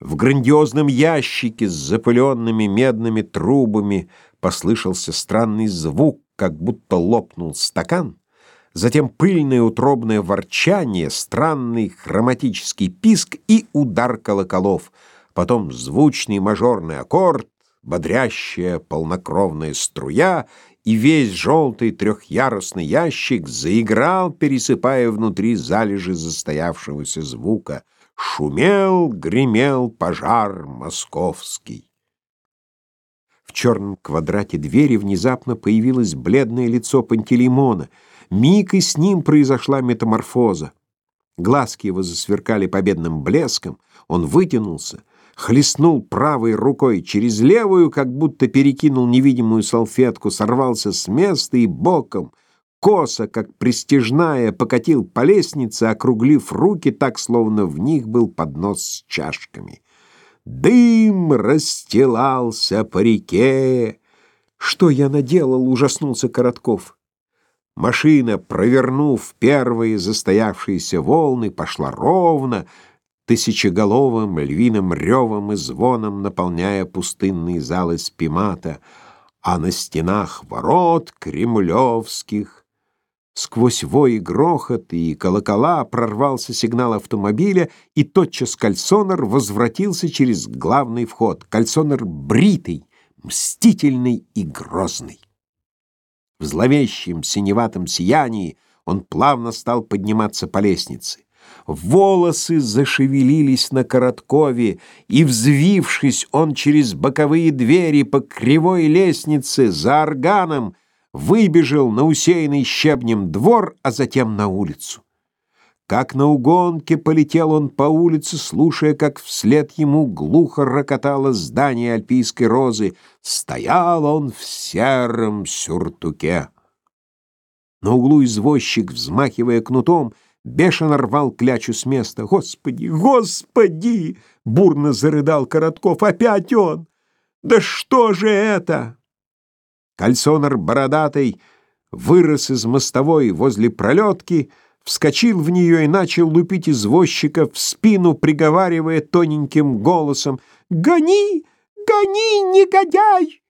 В грандиозном ящике с запыленными медными трубами послышался странный звук, как будто лопнул стакан, затем пыльное утробное ворчание, странный хроматический писк и удар колоколов, потом звучный мажорный аккорд, бодрящая полнокровная струя, и весь желтый трехъярусный ящик заиграл, пересыпая внутри залежи застоявшегося звука — Шумел, гремел пожар московский. В черном квадрате двери внезапно появилось бледное лицо Пантелеймона. Миг и с ним произошла метаморфоза. Глазки его засверкали победным блеском, он вытянулся, хлестнул правой рукой через левую, как будто перекинул невидимую салфетку, сорвался с места и боком — косо, как пристежная, покатил по лестнице, округлив руки так, словно в них был поднос с чашками. Дым расстилался по реке. Что я наделал, ужаснулся Коротков. Машина, провернув первые застоявшиеся волны, пошла ровно, тысячеголовым львиным ревом и звоном наполняя пустынные залы спимата, а на стенах ворот кремлевских Сквозь вой и грохот и колокола прорвался сигнал автомобиля, и тотчас кальсонер возвратился через главный вход. Кальсонер бритый, мстительный и грозный. В зловещем синеватом сиянии он плавно стал подниматься по лестнице. Волосы зашевелились на Короткове, и, взвившись, он через боковые двери по кривой лестнице за органом выбежал на усеянный щебнем двор, а затем на улицу. Как на угонке полетел он по улице, слушая, как вслед ему глухо рокотало здание альпийской розы. Стоял он в сером сюртуке. На углу извозчик, взмахивая кнутом, бешено рвал клячу с места. «Господи, господи!» — бурно зарыдал Коротков. «Опять он! Да что же это?» Кальсонер бородатый вырос из мостовой возле пролетки, вскочил в нее и начал лупить извозчика в спину, приговаривая тоненьким голосом «Гони! Гони, негодяй!»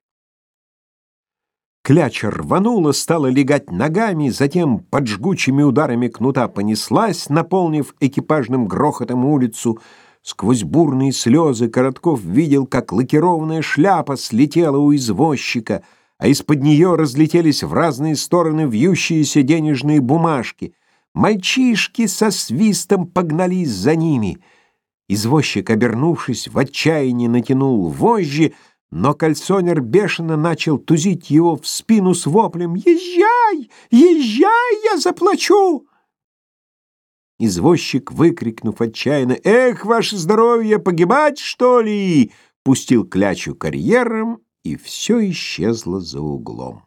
Кляча рванула, стала легать ногами, затем под жгучими ударами кнута понеслась, наполнив экипажным грохотом улицу. Сквозь бурные слезы Коротков видел, как лакированная шляпа слетела у извозчика — а из-под нее разлетелись в разные стороны вьющиеся денежные бумажки. Мальчишки со свистом погнались за ними. Извозчик, обернувшись, в отчаянии натянул вожжи, но кальсонер бешено начал тузить его в спину с воплем «Езжай! Езжай, я заплачу!» Извозчик, выкрикнув отчаянно «Эх, ваше здоровье, погибать, что ли?» пустил клячу карьером и все исчезло за углом.